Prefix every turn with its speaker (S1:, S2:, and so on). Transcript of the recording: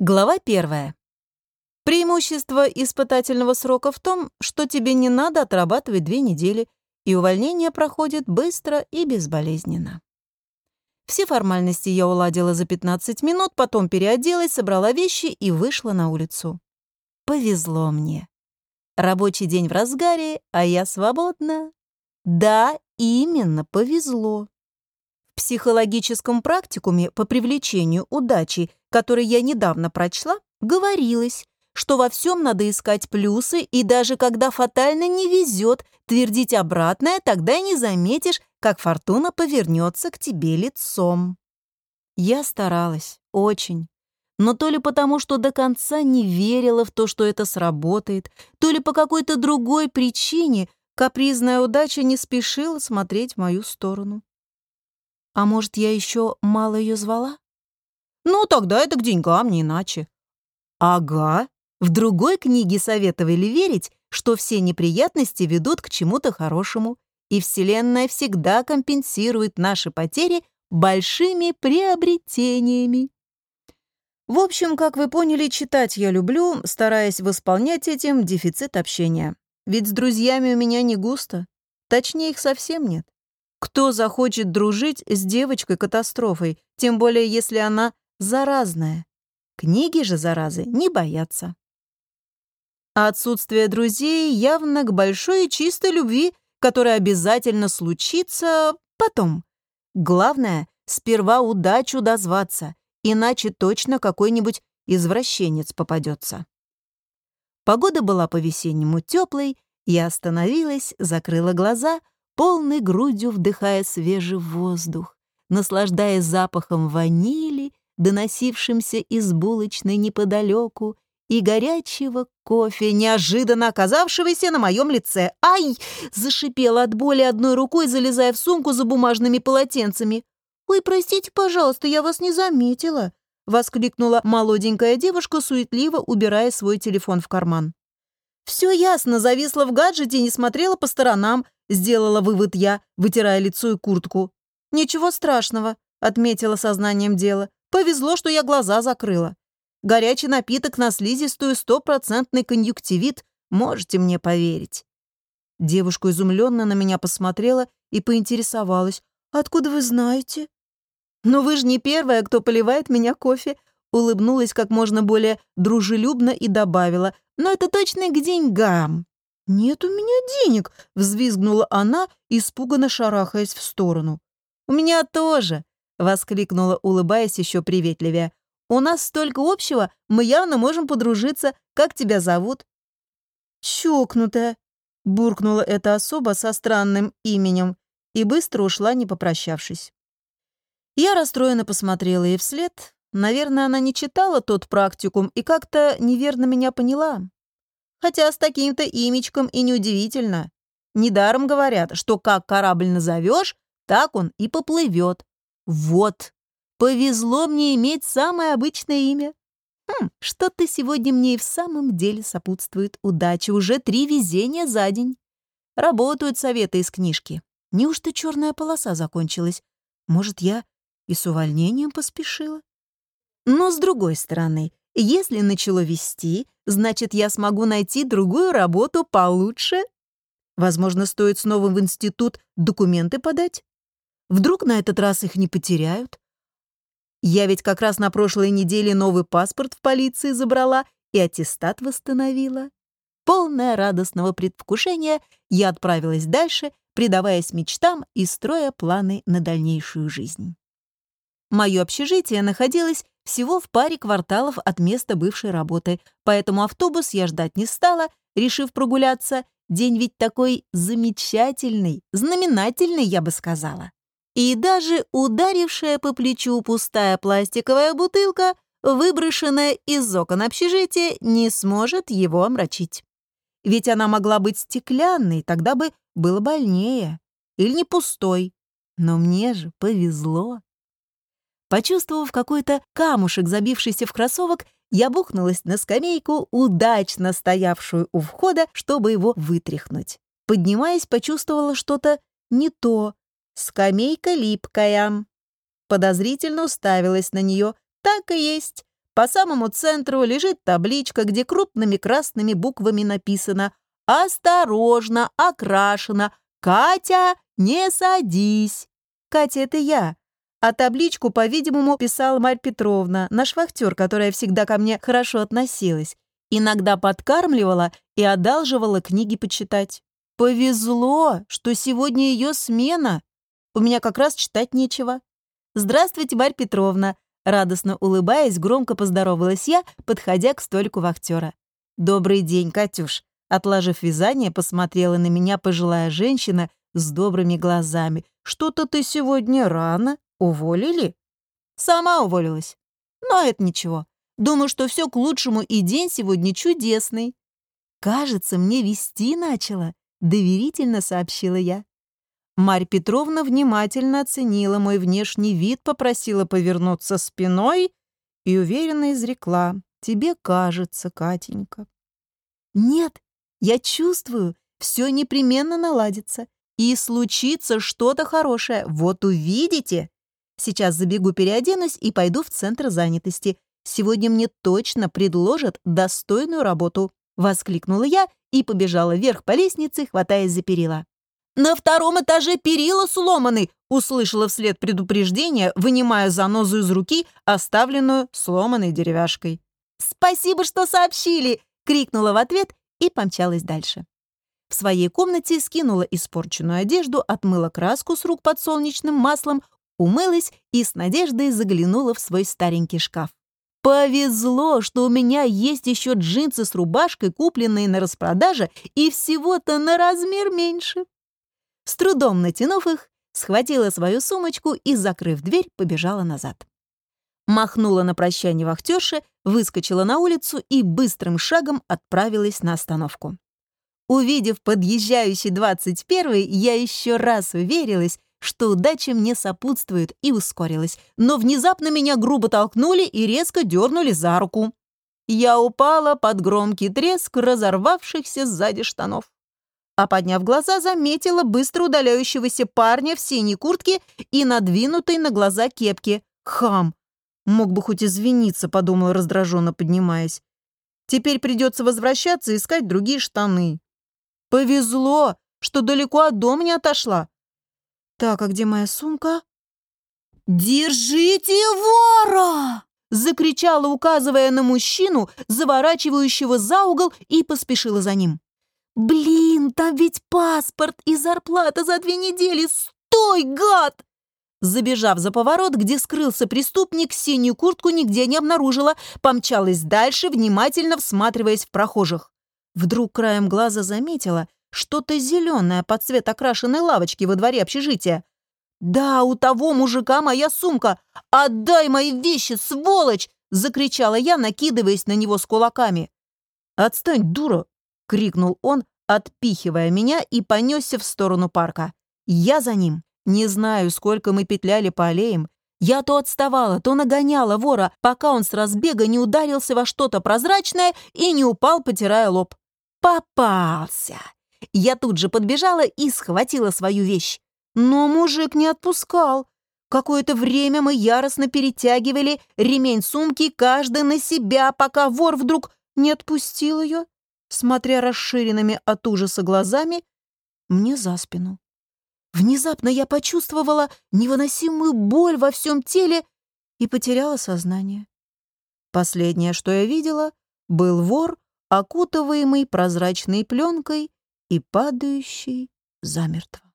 S1: Глава первая. Преимущество испытательного срока в том, что тебе не надо отрабатывать две недели, и увольнение проходит быстро и безболезненно. Все формальности я уладила за 15 минут, потом переоделась, собрала вещи и вышла на улицу. Повезло мне. Рабочий день в разгаре, а я свободна. Да, именно повезло психологическом практикуме по привлечению удачи, который я недавно прочла, говорилось, что во всем надо искать плюсы, и даже когда фатально не везет, твердить обратное, тогда не заметишь, как фортуна повернется к тебе лицом. Я старалась, очень. Но то ли потому, что до конца не верила в то, что это сработает, то ли по какой-то другой причине капризная удача не спешила смотреть в мою сторону. А может, я еще мало ее звала? Ну, тогда это к деньгам, не иначе. Ага. В другой книге советовали верить, что все неприятности ведут к чему-то хорошему, и Вселенная всегда компенсирует наши потери большими приобретениями. В общем, как вы поняли, читать я люблю, стараясь восполнять этим дефицит общения. Ведь с друзьями у меня не густо. Точнее, их совсем нет. Кто захочет дружить с девочкой-катастрофой, тем более если она заразная? Книги же заразы не боятся. А отсутствие друзей явно к большой и чистой любви, которая обязательно случится потом. Главное, сперва удачу дозваться, иначе точно какой-нибудь извращенец попадется. Погода была по-весеннему теплой, я остановилась, закрыла глаза — полной грудью вдыхая свежий воздух, наслаждаясь запахом ванили, доносившимся из булочной неподалеку, и горячего кофе, неожиданно оказавшегося на моем лице. «Ай!» — зашипела от боли одной рукой, залезая в сумку за бумажными полотенцами. «Ой, простите, пожалуйста, я вас не заметила!» — воскликнула молоденькая девушка, суетливо убирая свой телефон в карман. Все ясно, зависла в гаджете и не смотрела по сторонам, сделала вывод я, вытирая лицо и куртку. «Ничего страшного», — отметила сознанием дела. «Повезло, что я глаза закрыла. Горячий напиток на слизистую стопроцентный конъюнктивит, можете мне поверить». Девушка изумленно на меня посмотрела и поинтересовалась. «Откуда вы знаете?» «Но вы же не первая, кто поливает меня кофе», улыбнулась как можно более дружелюбно и добавила. «Но это точно к деньгам». «Нет у меня денег!» — взвизгнула она, испуганно шарахаясь в сторону. «У меня тоже!» — воскликнула, улыбаясь еще приветливее. «У нас столько общего, мы явно можем подружиться. Как тебя зовут?» «Чокнутая!» — буркнула эта особа со странным именем и быстро ушла, не попрощавшись. Я расстроенно посмотрела ей вслед. Наверное, она не читала тот практикум и как-то неверно меня поняла. Хотя с таким-то имечком и неудивительно. Недаром говорят, что как корабль назовешь, так он и поплывет. Вот, повезло мне иметь самое обычное имя. Хм, что-то сегодня мне и в самом деле сопутствует удача. Уже три везения за день. Работают советы из книжки. Неужто черная полоса закончилась? Может, я и с увольнением поспешила? Но, с другой стороны, если начало вести, значит, я смогу найти другую работу получше. Возможно, стоит снова в институт документы подать. Вдруг на этот раз их не потеряют? Я ведь как раз на прошлой неделе новый паспорт в полиции забрала и аттестат восстановила. Полная радостного предвкушения, я отправилась дальше, предаваясь мечтам и строя планы на дальнейшую жизнь. Мое общежитие находилось всего в паре кварталов от места бывшей работы, поэтому автобус я ждать не стала, решив прогуляться. День ведь такой замечательный, знаменательный, я бы сказала. И даже ударившая по плечу пустая пластиковая бутылка, выброшенная из окон общежития, не сможет его омрачить. Ведь она могла быть стеклянной, тогда бы было больнее. Или не пустой. Но мне же повезло. Почувствовав какой-то камушек, забившийся в кроссовок, я бухнулась на скамейку, удачно стоявшую у входа, чтобы его вытряхнуть. Поднимаясь, почувствовала что-то не то. Скамейка липкая. Подозрительно уставилась на нее. Так и есть. По самому центру лежит табличка, где крупными красными буквами написано «Осторожно, окрашено, Катя, не садись». Катя — это я. А табличку, по-видимому, писала Марь Петровна, наш вахтер, которая всегда ко мне хорошо относилась. Иногда подкармливала и одалживала книги почитать. Повезло, что сегодня ее смена. У меня как раз читать нечего. «Здравствуйте, Марь Петровна!» Радостно улыбаясь, громко поздоровалась я, подходя к столику вахтера. «Добрый день, Катюш!» Отложив вязание, посмотрела на меня пожилая женщина с добрыми глазами. «Что-то ты сегодня рано. Уволили?» «Сама уволилась. Но это ничего. Думаю, что все к лучшему, и день сегодня чудесный». «Кажется, мне вести начала», — доверительно сообщила я. Марь Петровна внимательно оценила мой внешний вид, попросила повернуться спиной и уверенно изрекла. «Тебе кажется, Катенька». «Нет, я чувствую, все непременно наладится. И случится что-то хорошее. Вот увидите. Сейчас забегу переоденусь и пойду в центр занятости. Сегодня мне точно предложат достойную работу», — воскликнула я и побежала вверх по лестнице, хватаясь за перила. «На втором этаже перила сломаны!» услышала вслед предупреждение, вынимая занозу из руки, оставленную сломанной деревяшкой. «Спасибо, что сообщили!» — крикнула в ответ и помчалась дальше. В своей комнате скинула испорченную одежду, отмыла краску с рук подсолнечным маслом, умылась и с надеждой заглянула в свой старенький шкаф. Повезло, что у меня есть еще джинсы с рубашкой, купленные на распродаже, и всего-то на размер меньше. С трудом натянув их, схватила свою сумочку и, закрыв дверь, побежала назад. Махнула на прощание вахтерше, выскочила на улицу и быстрым шагом отправилась на остановку. Увидев подъезжающий 21-й, я еще раз уверилась, что удача мне сопутствует, и ускорилась. Но внезапно меня грубо толкнули и резко дернули за руку. Я упала под громкий треск разорвавшихся сзади штанов а подняв глаза, заметила быстро удаляющегося парня в синей куртке и надвинутой на глаза кепки. Хам! Мог бы хоть извиниться, подумала раздраженно, поднимаясь. Теперь придется возвращаться и искать другие штаны. Повезло, что далеко от дома не отошла. Так, а где моя сумка? «Держите вора!» Закричала, указывая на мужчину, заворачивающего за угол, и поспешила за ним. «Блин, там ведь паспорт и зарплата за две недели! Стой, гад!» Забежав за поворот, где скрылся преступник, синюю куртку нигде не обнаружила, помчалась дальше, внимательно всматриваясь в прохожих. Вдруг краем глаза заметила что-то зеленое под цвет окрашенной лавочки во дворе общежития. «Да, у того мужика моя сумка! Отдай мои вещи, сволочь!» — закричала я, накидываясь на него с кулаками. «Отстань, дура!» — крикнул он, отпихивая меня и понесся в сторону парка. Я за ним. Не знаю, сколько мы петляли по аллеям. Я то отставала, то нагоняла вора, пока он с разбега не ударился во что-то прозрачное и не упал, потирая лоб. Попался! Я тут же подбежала и схватила свою вещь. Но мужик не отпускал. Какое-то время мы яростно перетягивали ремень сумки, каждый на себя, пока вор вдруг не отпустил ее смотря расширенными от ужаса глазами, мне за спину. Внезапно я почувствовала невыносимую боль во всем теле и потеряла сознание. Последнее, что я видела, был вор, окутываемый прозрачной пленкой и падающий замертво.